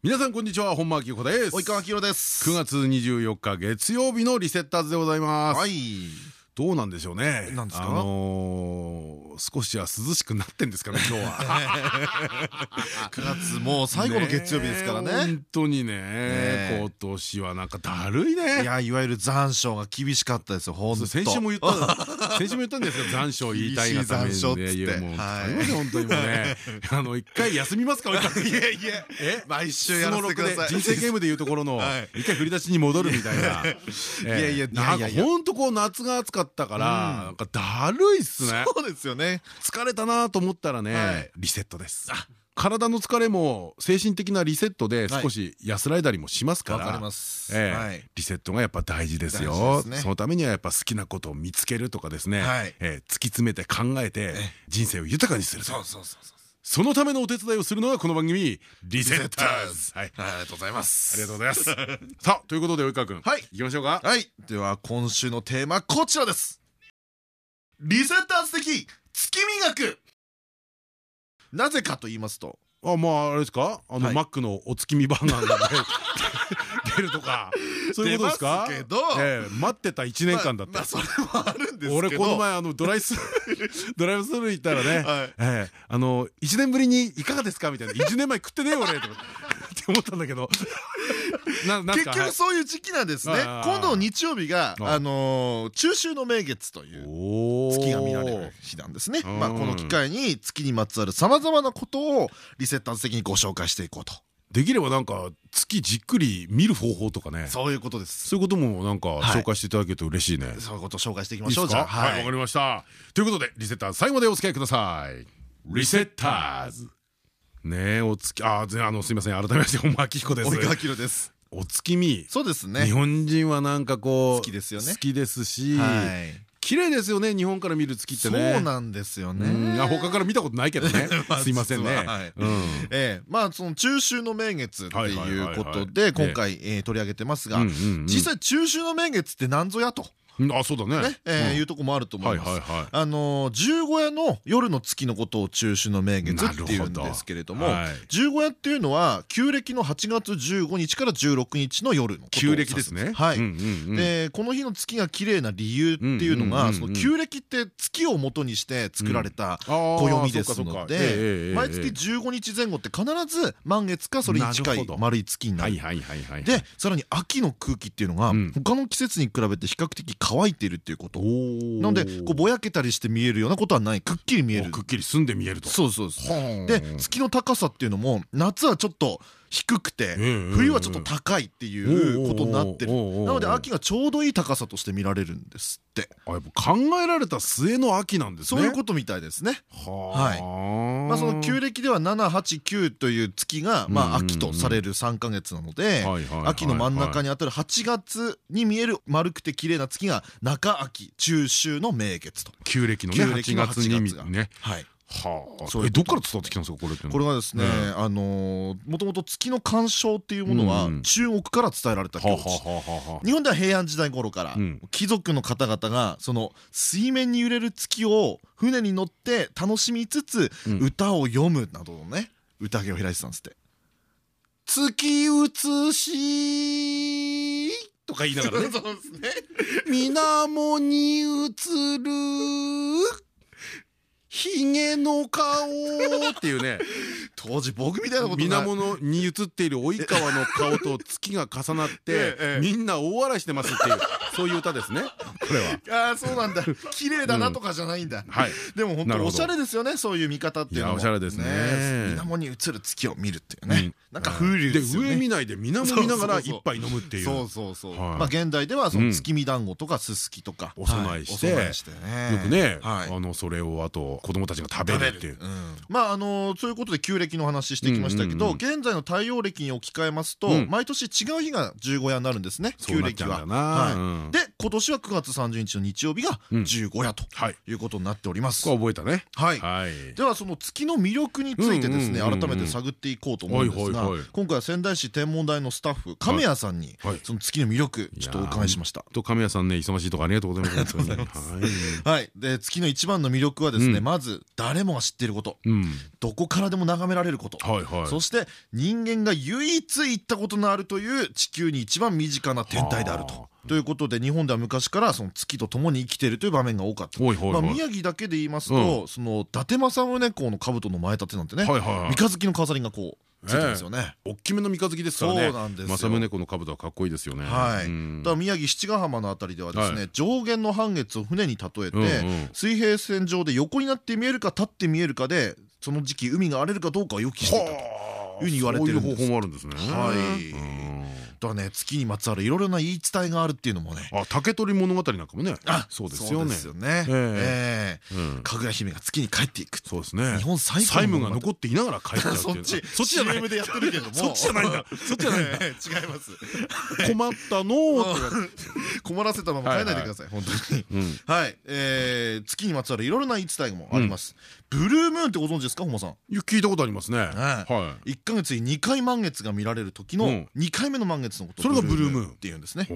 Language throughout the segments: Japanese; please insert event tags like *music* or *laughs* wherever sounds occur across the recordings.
皆さんこんにちは本間明子です及川明です9月24日月曜日のリセッターズでございますはいどうなんでしょうね。なんですか？あの少しは涼しくなってんですかね、今日は。*laughs* 9月もう最後の月曜日ですからね。本当にね、今年はなんかだるいね。いや、いわゆる残暑が厳しかったですよ。本当。先週も言った。*laughs* 先週も言ったんですけど、残暑言いたいがためにね、もう、本当にもうね、*laughs* あの一回休みますか、いやいや、え、毎週やらせてください。人生ゲームでいうところの一回振り出しに戻るみたいな。いやいや、なんか本当こう夏が暑かった。ったから、なんかだるいっすね。そうですよね。疲れたなと思ったらねリセットです体の疲れも精神的なリセットで少し安らいだりもしますから。リセットがやっぱ大事ですよ。そのためにはやっぱ好きなことを見つけるとかですね。突き詰めて考えて人生を豊かにするそうそうそうそのためのお手伝いをするのがこの番組リセッターズ。はい。ありがとうございます。ありがとうございます。*laughs* さあということで及川君はい。行きましょうか。はい。では今週のテーマこちらです。リセッターズ的月見学なぜかと言いますとあまああれですか？あのマックのお月見バーガーが *laughs* 出るとか。そういうことですか？けど待ってた1年間だったそれもあるんです俺この前あのドライス *laughs* ドライブスルー行ったらねあの1年ぶりにいかがですか？みたいな。1年前食ってねえ俺思ったんだけど。*laughs* 結局そういう時期なんですね。今度日曜日があの中秋の名月という月が見られる日なんですね。まあこの機会に月にまつわるさまざまなことをリセッターズ的にご紹介していこうと。できればなんか月じっくり見る方法とかね。そういうことです。そういうこともなんか紹介していただけると嬉しいね。そういうことを紹介していきましょう。はい。わかりました。ということでリセッターズ最後までお付き合いください。リセッターズねお月ああのすみません改めまして本間明彦です。及川明です。お月見。そうですね。日本人はなんかこう好きですよね。好きですし綺麗ですよね日本から見る月ってね。そうなんですよね。他から見たことないけどね。*laughs* すいませんね。ええ。まあその中秋の名月っていうことで今回取り上げてますが実際中秋の名月って何ぞやとあそうだね。えいうとこもあると思います。あの十五夜の夜の月のことを中秋の名月っていうんですけれども十五夜っていうのは旧暦の8月15日から16日の夜の旧暦ですね。はい。でこの日の月が綺麗な理由っていうのがその旧暦って月を元にして作られた暦ですので毎月15日前後って必ず満月かそれに近い丸い月になる。でさらに秋の空気っていうのが他の季節に比べて比較的乾いているっていうこと。なのでこうぼやけたりして見えるようなことはない。くっきり見える。くっきり澄んで見えると。そうそうですで月の高さっていうのも夏はちょっと低くて冬はちょっと高いっていうことになってる。なので秋がちょうどいい高さとして見られるんですって。あやっぱ考えられた末の秋なんですね。そういうことみたいですね。はい。まあその旧暦では789という月がまあ秋とされる3か月なので秋の真ん中にあたる8月に見える丸くて綺麗な月が中秋中秋の名月と。旧暦のね8月にね。はいはあ、えどっから伝わってきたんですかこれこれはですね、あのもともと月の干渉っていうものは中国から伝えられた行事。日本では平安時代頃から貴族の方々がその水面に揺れる月を船に乗って楽しみつつ歌を読むなどのね宴を開いてたんですって。月写しとか言いながらね。*laughs* 水面に映るひげの顔っていうね。*laughs* 当時僕みたいなこと水面に映っている及川の顔と月が重なって *laughs* みんな大笑いしてますっていうそういう歌ですね。*laughs* これは。ああそうなんだ。綺麗だなとかじゃないんだ。でも本当おしゃれですよねそういう見方っていうのは。おしゃれですね。水面に映る月を見るっていうねなんか風流で上見ないで水面見ながら一杯飲むっていう。そうそうそう。まあ現代ではその月見団子とかすすきとかお供えしてよくねあのそれをあと子供たちが食べるっていう。まああのそういうことで旧暦の話してきましたけど現在の太陽暦に置き換えますと毎年違う日が十五夜になるんですね旧暦は。で今年は9月30日の日曜日が十五夜とい。うことになっております。覚えたね。はい。ではその月の魅力についてですね改めて探っていこうと思うんですが今回は仙台市天文台のスタッフ亀谷さんにその月の魅力ちょっとお伺いしました。と亀谷さんね忙しいとこありがとうございます *laughs* はい。で月の一番の魅力はですねまず誰もが知っていること。どこからでも眺められること。そして人間が唯一行ったことのあるという地球に一番身近な天体であると。ということで日本では昔からその月と共に生きているという場面が多かった。宮城だけで言いますとその伊達政宗公の兜の前立てなんてね三日月の飾りがこうついてますよね。大きめの三日月ですからね。政宗公の兜はかっこいいですよね。はい。だ宮城七ヶ浜のあたりではですね、上限の半月を船に例えて、水平線上で横になって見えるか立って見えるかで、その時期海が荒れるかどうかを予期していたというに言われてるんです。そういう方法もあるんですね。はい。だね月にまつわるいろいろな言い伝えがあるっていうのもね。あ竹取物語なんかもね。あそうですよね。ええ。かぐや姫が月に帰っていく。そうですね。日本最債務が残っていながら帰っちゃう *laughs* そっち。そっちじゃない。でやってるけども。そっちじゃないんだ。そっちじゃないんだ。*laughs* 違います。困ったの *laughs* 困らせたまま帰らないでください。本当に。はい。月にまつわるいろいろな言い伝えもあります。ブルームーンってご存知ですか本間さん？聞いたことありますね。はい。1か月に2回満月が見られる時の2回目の満月のことそれがブルームーン。っていうんですね。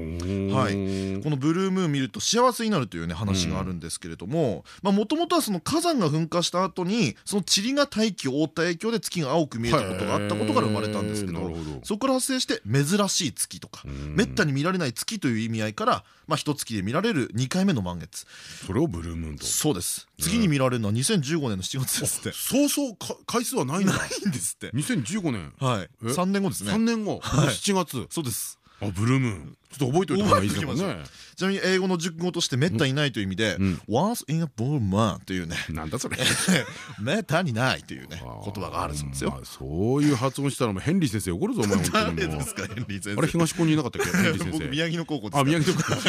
はい。このブルームーン見ると幸せになるというね話があるんですけれどももともとはその火山が噴火した後にその塵が大気を覆った影響で月が青く見えたことがあったことから生まれたんですけどそこから発生して珍しい月とかめったに見られない月という意味合いからまあ一月で見られる2回目の満月。それをブルームーンと。そうです。次に見られるのは2015年の7月ですって。そうそう回数はないんだないんですって。2015年。はい。3年後ですね。3年後。7月。そうです。あブルームーンちょっと覚えておいた方がいいですね。ちなみに英語の熟語としてめったにないという意味で once in a blue moon っていうね。なんだそれ。*laughs* めったにないというね言葉があるそうですよ。そういう発音したらヘンリー先生怒るぞお前 *laughs* 本当にですかヘンリー先生。あれ東高にいなかったっけ *laughs* ヘンリー先生。宮城の高校ですあ宮城の高校。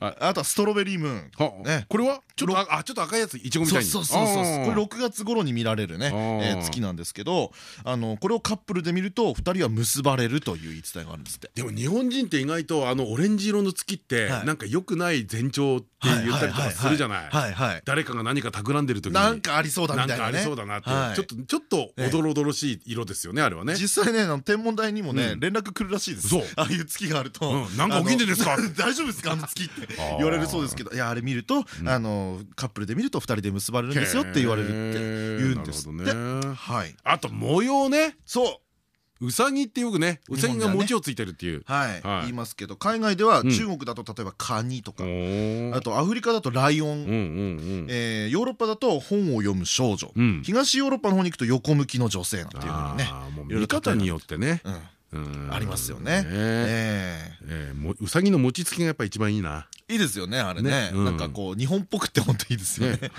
あとはストロベリームーン。ね。これは？ちょっとあちょっと赤いやついちごみたいに。そうそうそうこれ6月頃に見られるね月なんですけどあのこれをカップルで見ると2人は結ばれるという言い伝えがあるんですって。でも日本人って意外とあのオレンジ色の月ってなんか良くない前兆って言ったりとかするじゃない。誰かが何か企んでる時に。なんかありそうだみたいななんかありそうだなってちょっとちょっとおどろおどろしい色ですよねあれはね。実際ね天文台にもね連絡来るらしいです。ああいう月があると。なんか起きんでですか？*laughs* 大丈夫ですかあの月って。言われるそうですけど。いやあれ見るとあのカップルで見ると2人で結ばれるんですよって言われるって言うんですって。はい。あと模様ね。そううさぎってよくねうさぎが餅をついてるっていう。はい。言いますけど海外では中国だと例えばカニとか。あとアフリカだとライオン。ヨーロッパだと本を読む少女。東ヨーロッパの方に行くと横向きの女性なんていうのにね。見方によってね。ありますよね。うさぎの餅つきがやっぱ一番いいな。いいですよねあれね。なんかこう日本っぽくて本当いいですよね。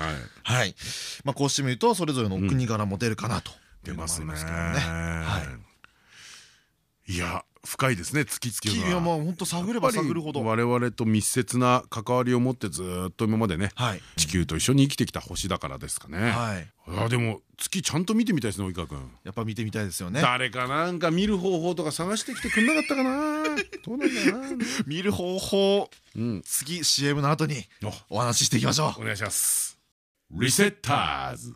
はい。まあこうしてみるとそれぞれの国柄も出るかなと。出ますね。はい。いや深いですね月っていうのは。いやもう本当探れば探るほど。我々と密接な関わりを持ってずっと今までね、地球と一緒に生きてきた星だからですかね。はい。あでも月ちゃんと見てみたいですね及川君。やっぱ見てみたいですよね。誰かなんか見る方法とか探してきてくんなかったかな？*laughs* どうなんだな。見る方法。次 CM の後にお話ししていきましょう。お願いします。リセッターズ。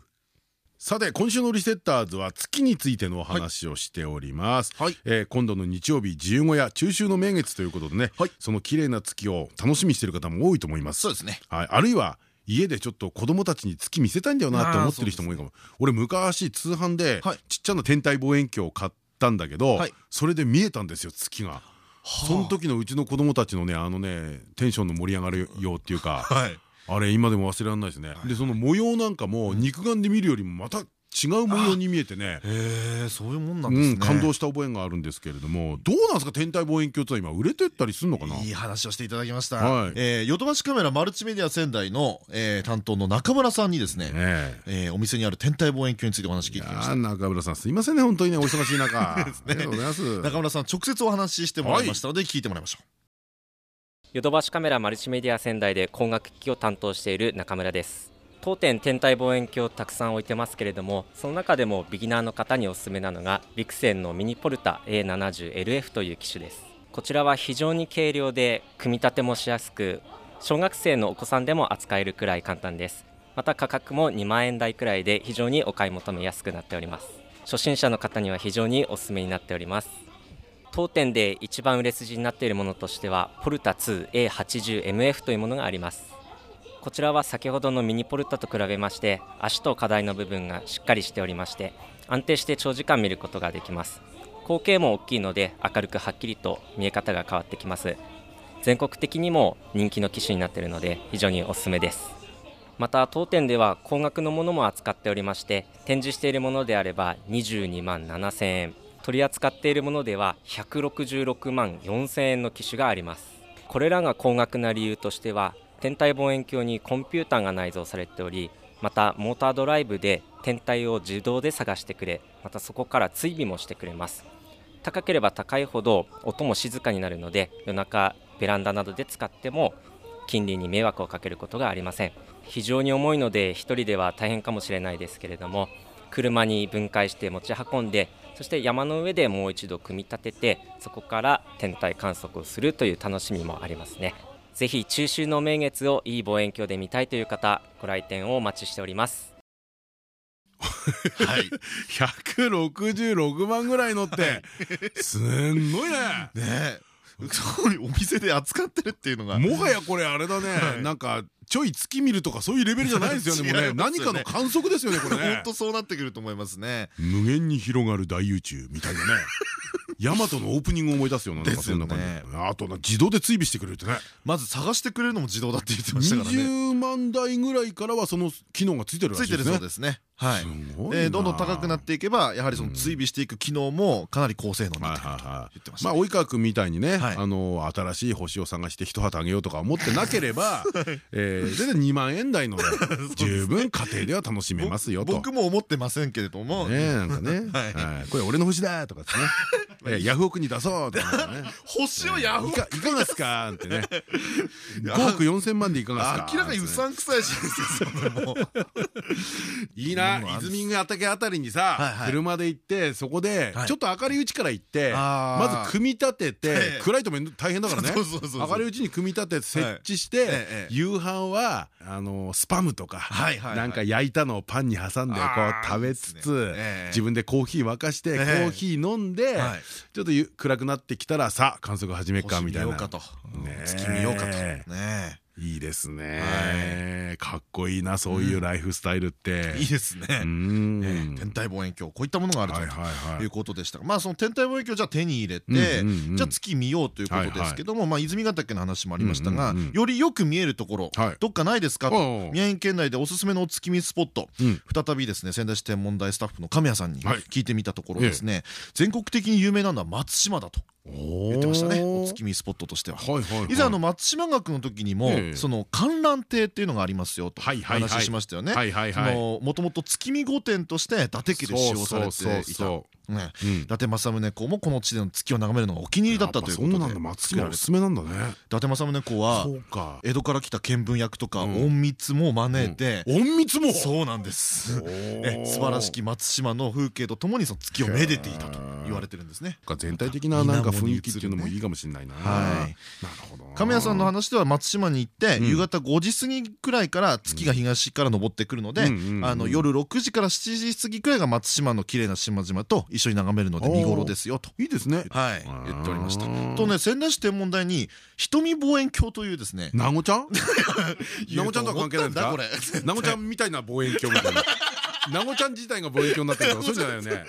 さて今週のリセッターズは月についてのお話をしております、はい。えー、今度の日曜日十五夜中秋の名月ということでね、はい、その綺麗な月を楽しみにしている方も多いと思います。そうですね、はい、あるいは家でちょっと子供たちに月見せたいんだよなって思ってる人も多いかも。俺昔通販でちっちゃな天体望遠鏡を買ったんだけど、はい、それで見えたんですよ月が。その時のうちの子供たちのねあのねテンションの盛り上がるようっていうか、はい、あれ今でも忘れられないですね。でその模様なんかも肉眼で見るよりもまた違う模様に見えてね。へえそういうもんなんですね。感動した覚えがあるんですけれども。どうなんですか？天体望遠鏡とは今売れてったりするのかな？いい話をしていただきました。ヨドバシカメラマルチメディア仙台の担当の中村さんにですねお店にある天体望遠鏡についてお話聞いてきました。中村さんすいませんね本当にねお忙しい中。中村さん直接お話ししてもらいましたので聞いてもらいましょうヨドバシカメラマルチメディア仙台で光学機器を担当している中村です。当店天体望遠鏡をたくさん置いてますけれどもその中でもビギナーの方におすすめなのがビクセンのミニポルタ A70LF という機種です。こちらは非常に軽量で組み立てもしやすく小学生のお子さんでも扱えるくらい簡単です。また価格も2万円台くらいで非常にお買い求めやすくなっております。初心者の方には非常におすすめになっております。当店で一番売れ筋になっているものとしてはポルタ 2A80MF というものがあります。こちらは先ほどのミニポルタと比べまして足と課題の部分がしっかりしておりまして安定して長時間見ることができます。口径も大きいので明るくはっきりと見え方が変わってきます。全国的にも人気の機種になっているので非常におすすめです。また当店では高額のものも扱っておりまして展示しているものであれば22万7000円。取り扱っているものでは166万4000円の機種があります。これらが高額な理由としては天体望遠鏡にコンピューターが内蔵されておりまたモータードライブで天体を自動で探してくれまたそこから追尾もしてくれます。高ければ高いほど音も静かになるので夜中ベランダなどで使っても近隣に迷惑をかけることがありません。非常に重いので1人では大変かもしれないですけれども車に分解して持ち運んでそして山の上でもう一度組み立ててそこから天体観測をするという楽しみもありますね。ぜひ中秋の名月をいい望遠鏡で見たいという方ご来店をお待ちしております。*laughs* はい、166万ぐらい乗って、すんごいね。ね。お店で扱ってるっていうのが。もはやこれあれだね、なんかちょい月見るとかそういうレベルじゃないですよね。*laughs* もうね何かの観測ですよねこれね。*laughs* 本当そうなってくると思いますね。無限に広がる大宇宙みたいなね。*laughs* ヤマトのオープニングを思い出すようなそんな感じ。あと自動で追尾してくれるってね。まず探してくれるのも自動だって言ってましたからね。20万台ぐらいからはその機能がついてるらしいですね。ついてるそうですね。はい。えどんどん高くなっていけばやはりその追尾していく機能もかなり高性能になってくると言ってましたまあ及川君みたいにねあの新しい星を探して一旗あげようとか思ってなければえ全然2万円台の *laughs* 十分家庭では楽しめますよと。僕も思ってませんけれども。ねなんかね。*laughs* これ俺の星だとかですね。*laughs* ヤフオクに出そうとかね。星をヤフオクいかがですか？ってね。5億4千万でいかがですか？明らかにうさんくさいしいいな。泉ヶ岳あたりにさ車で行ってそこでちょっと明るいうちから行ってまず組み立てて暗いと大変だからね。明るいうちに組み立てて設置して夕飯はあのスパムとかなんか焼いたのをパンに挟んでこう食べつつ自分でコーヒー沸かしてコーヒー飲んでちょっと暗くなってきたらさあ観測始めっかみたいな。月見ようかと。ねいいですね。かっこいいなそういうライフスタイルって。いいですね。天体望遠鏡こういったものがあるということでしたまあその天体望遠鏡じゃ手に入れてじゃあ月見ようということですけどもまあ泉ヶ岳の話もありましたがよりよく見えるところどっかないですかと？宮城県内でおすすめのお月見スポット。再びですね仙台市天文台スタッフの神谷さんに聞いてみたところですね。全国的に有名なのは松島だと言ってましたねお月見スポットとしては。以前あの松島学の時にもその観覧亭っていうのがありますよと話しましたよね。もともと月見御殿として伊達家で使用されていた伊達政宗公もこの地での月を眺めるのがお気に入りだったということでそうなんだ。松島おすすめなんだね。伊達政宗公は江戸から来た見聞役とか隠密も招いて。隠密もそうなんです。*laughs* 素晴らしき松島の風景とともにその月をめでていたと言われてるんですね。全体的ななんか雰囲気っていうのもいいかもしれないな。なるほど。亀谷さんの話では松島に行って夕方5時過ぎくらいから月が東から昇ってくるので夜6時から7時過ぎくらいが松島の綺麗な島々と一緒に眺めるので見頃ですよと。いいですね。はい言っておりました。とね仙台市天文台に瞳望遠鏡というですねなごちゃん？*laughs* なごちゃんとは関係ないんですか？なごちゃんみたいな望遠鏡みたいななごちゃん自体が望遠鏡になってるとか *laughs* そうじゃないよね。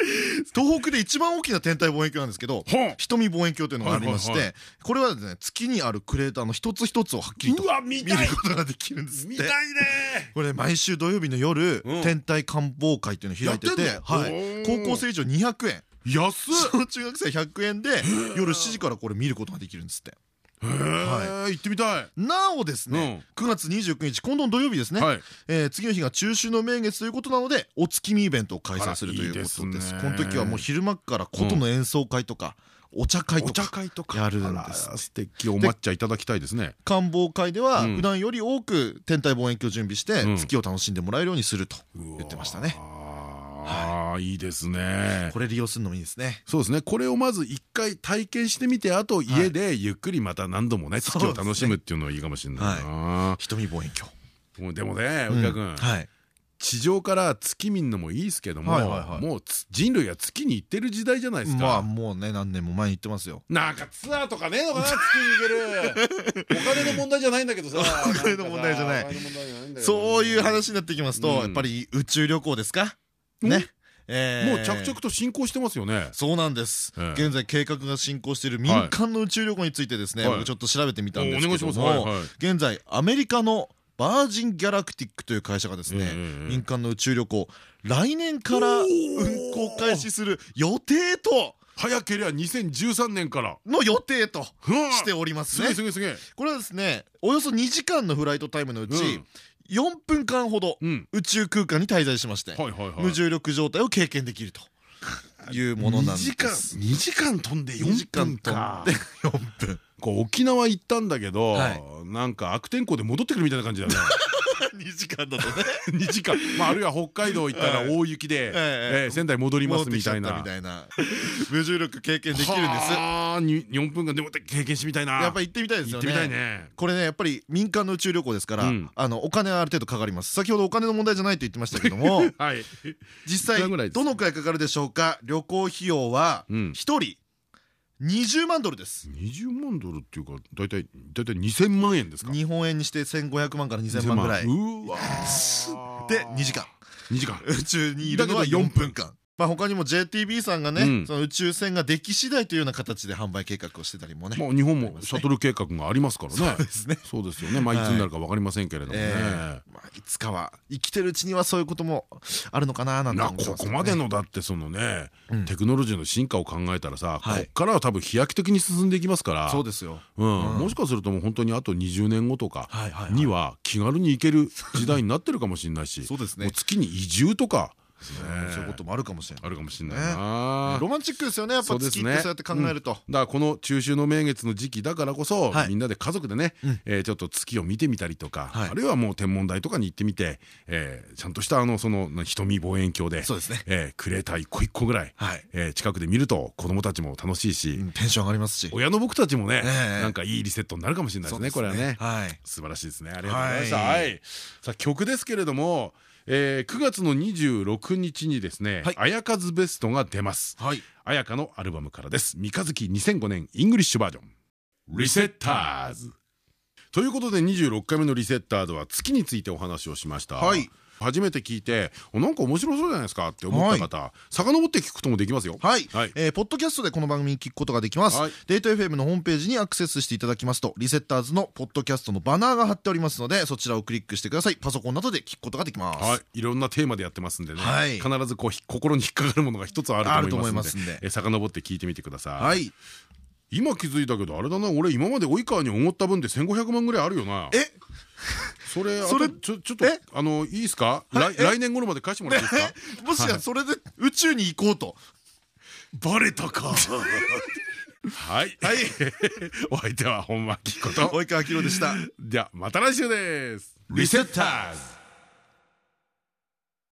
東北で一番大きな天体望遠鏡なんですけど瞳望遠鏡というのがありましてこれはですね月にあるクレーターの一つ一つをはっきりと見ることができるんです見たいね。これ毎週土曜日の夜天体観望会っていうのを開いてて高校生以上200円。安中学生100円で夜7時からこれ見ることができるんですってはい、行ってみたい。なおですね、9月29日今度の土曜日ですね、え次の日が中秋の名月ということなのでお月見イベントを開催するということです。この時はもう昼間から琴の演奏会とか、お茶会とかやるんです。素敵お抹茶いただきたいですね。官房会では普段より多く天体望遠鏡を準備して月を楽しんでもらえるようにすると言ってましたねああい。いですね。これ利用するのもいいですね。そうですね。これをまず一回体験してみてあと家でゆっくりまた何度もね月を楽しむっていうのはいいかもしれないな。瞳望遠鏡。でもね及川君。地上から月見るのもいいですけどももう人類は月に行ってる時代じゃないですか。まあもうね何年も前に行ってますよ。なんかツアーとかねえのかな月に行ける。お金の問題じゃないんだけどさ。*laughs* お金の問題じゃない。そういう話になってきますとやっぱり宇宙旅行ですか？ね。もう着々と進行してますよね。そうなんです。現在計画が進行している民間の宇宙旅行についてですね、僕ちょっと調べてみたんですけども、現在アメリカのバージン・ギャラクティックという会社がですね、民間の宇宙旅行来年から運行開始する予定と。早ければ2013年からの予定としておりますね。すげえすげえ。これはですね、およそ2時間のフライトタイムのうち、4分間ほど宇宙空間に滞在しまして無重力状態を経験できるというものなんです。2時間飛んで4分か4 *laughs* 分。こう沖縄行ったんだけどなんか悪天候で戻ってくるみたいな感じだね *laughs* 2時間だとね。*laughs* 2時間。まああるいは北海道行ったら *laughs* 大雪で仙台戻りますみたいな。無重力経験できるんです。ああ4分間。でも経験してみたいな。やっぱ行ってみたいですよね。これねやっぱり民間の宇宙旅行ですからあのお金はある程度かかります。先ほどお金の問題じゃないと言ってましたけども実際どのくらいかかるでしょうか？旅行費用は1人20万ドルです。20万ドルっていうか大体大体2000万円ですか？日本円にして1500万から2000万ぐらい。うわで2時間。2時間。宇宙にいるのは4分間まあ他にも JTB さんがね、その宇宙船ができ次第というような形で販売計画をしてたりもね。まあ日本もシャトル計画がありますからね。そうですね。そうですよね。まあいつになるかわかりませんけれどもね。まあいつかは生きてるうちにはそういうこともあるのかななんて思ここまでのだってそのね、テクノロジーの進化を考えたらさ、こっからは多分飛躍的に進んでいきますから。そうですよ。うん。もしかするともう本当にあと20年後とかには気軽に行ける時代になってるかもしれないし、*laughs* そうですね。月に移住とか。そういうこともあるかもしれない。あるかもしれないな。ロマンチックですよね。やっぱ月ってそうやって考えると。だからこの中秋の名月の時期だからこそみんなで家族でねちょっと月を見てみたりとかあるいはもう天文台とかに行ってみてちゃんとしたあのその瞳望遠鏡でクレーター一個一個ぐらい近くで見ると子供たちも楽しいしテンション上がりますし。親の僕たちもねなんかいいリセットになるかもしれないですねこれはね。素晴らしいですね。ありがとうございました。さあ曲ですけれどもえー、9月の26日にですね「あやかずベスト」が出ます。絢香のアルバムからです。三日月2005年 English Version。Resetters。ということで26回目の Resetters は月についてお話をしました。はい初めて聞いてなんか面白そうじゃないですかって思った方遡って聞くこともできますよ。はい。ポッドキャストでこの番組に聞くことができます。 Date FM のホームページにアクセスしていただきますと Resetters のポッドキャストのバナーが貼っておりますのでそちらをクリックしてください。パソコンなどで聞くことができます。はい。いろんなテーマでやってますんでね。必ずこう心に引っかかるものが一つあると思いますんで遡って聞いてみてください。はい今気づいたけどあれだな俺今まで及川に思った分で1500万ぐらいあるよな。え？それそれちょちょっとあのいいですか？来年頃まで返してもらっていいですか？*laughs* もしやそれで宇宙に行こうと。バレたか。*laughs* はい。はい。*laughs* お相手は本間明子と。及川明でした。じゃまた来週です。リセッターズ